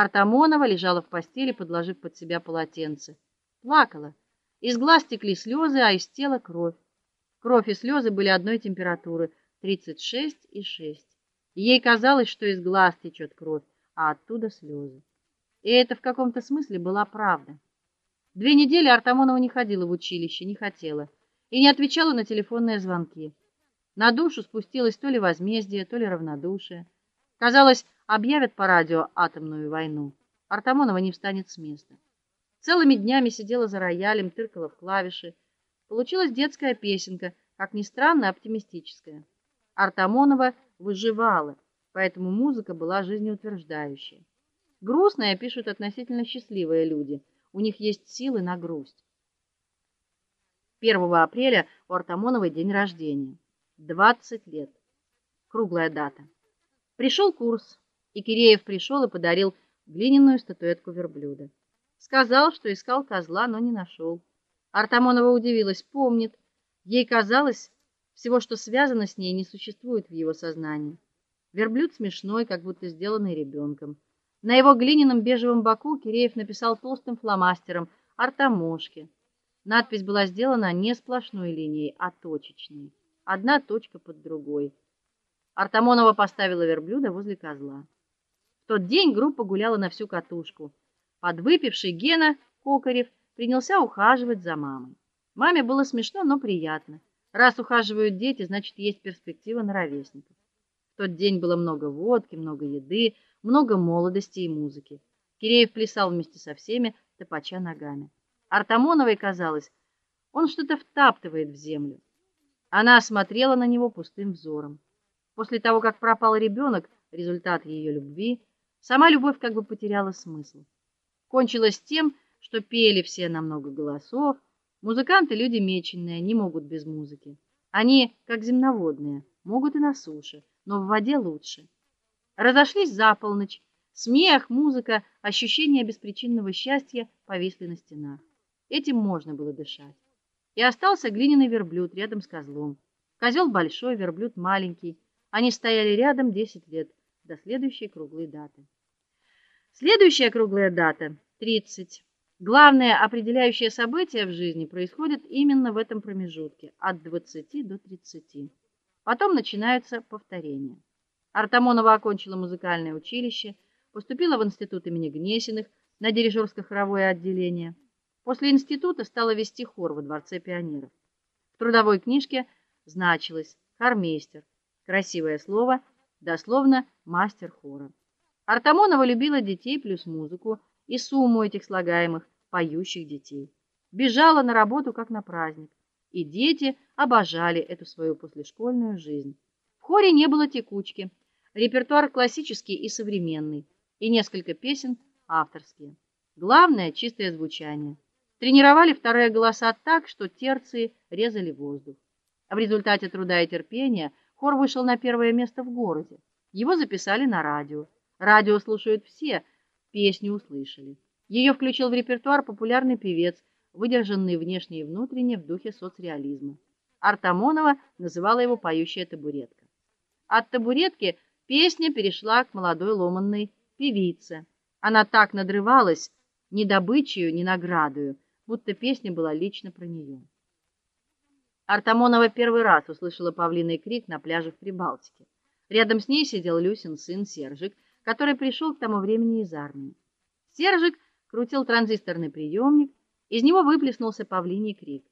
Артамонова лежала в постели, подложив под себя полотенце. Плакала. Из глаз текли слезы, а из тела кровь. Кровь и слезы были одной температуры 36,6. Ей казалось, что из глаз течет кровь, а оттуда слезы. И это в каком-то смысле была правда. Две недели Артамонова не ходила в училище, не хотела и не отвечала на телефонные звонки. На душу спустилось то ли возмездие, то ли равнодушие. Казалось, объявят по радио атомную войну. Артамонова не встанет с места. Целыми днями сидела за роялем, тыркала в клавиши. Получилась детская песенка, как ни странно, оптимистическая. Артамонова выживала, поэтому музыка была жизнеутверждающая. Грустные пишут относительно счастливые люди. У них есть силы на грусть. 1 апреля у Артамоновой день рождения. 20 лет. Круглая дата. Пришел курс, и Киреев пришел и подарил глиняную статуэтку верблюда. Сказал, что искал козла, но не нашел. Артамонова удивилась, помнит. Ей казалось, всего, что связано с ней, не существует в его сознании. Верблюд смешной, как будто сделанный ребенком. На его глиняном бежевом боку Киреев написал толстым фломастером Артамошки. Надпись была сделана не сплошной линией, а точечной. Одна точка под другой. Артамонова поставила верблюда возле козла. В тот день группа гуляла на всю катушку. Подвыпивший Гена Кокарев принялся ухаживать за мамой. Маме было смешно, но приятно. Раз ухаживают дети, значит, есть перспектива на ровесников. В тот день было много водки, много еды, много молодости и музыки. Киреев плясал вместе со всеми, топача ногами. Артамоновой казалось, он что-то втаптывает в землю. Она смотрела на него пустым взором. После того, как пропал ребенок, результат ее любви, сама любовь как бы потеряла смысл. Кончилось тем, что пели все на много голосов. Музыканты люди меченные, не могут без музыки. Они, как земноводные, могут и на суше, но в воде лучше. Разошлись за полночь. Смех, музыка, ощущение беспричинного счастья повисли на стенах. Этим можно было дышать. И остался глиняный верблюд рядом с козлом. Козел большой, верблюд маленький. Они стояли рядом 10 лет до следующей круглой даты. Следующая круглая дата 30. Главное определяющее событие в жизни происходит именно в этом промежутке от 20 до 30. Потом начинаются повторения. Артамонова окончила музыкальное училище, поступила в институт имени Гнесиных на дирижерско-хоровое отделение. После института стала вести хор во дворце пионеров. В трудовой книжке значилось хормейстер. Красивое слово, дословно мастер хора. Артамонова любила детей плюс музыку и сумму этих слагаемых поющих детей. Бежала на работу как на праздник, и дети обожали эту свою послешкольную жизнь. В хоре не было текучки. Репертуар классический и современный, и несколько песен авторские. Главное чистое звучание. Тренировали вторые голоса так, что терции резали воздух. А в результате труда и терпения хор вышел на первое место в городе. Его записали на радио. Радио слушают все, песню услышали. Ее включил в репертуар популярный певец, выдержанный внешне и внутренне в духе соцреализма. Артамонова называла его поющая табуретка. От табуретки Песня перешла к молодой ломанной певице. Она так надрывалась, ни добычей, ни наградою, будто песня была лично про нее. Артамонова первый раз услышала павлиный крик на пляже в Прибалтике. Рядом с ней сидел Люсин сын Сержик, который пришел к тому времени из армии. Сержик крутил транзисторный приемник, из него выплеснулся павлиний крик.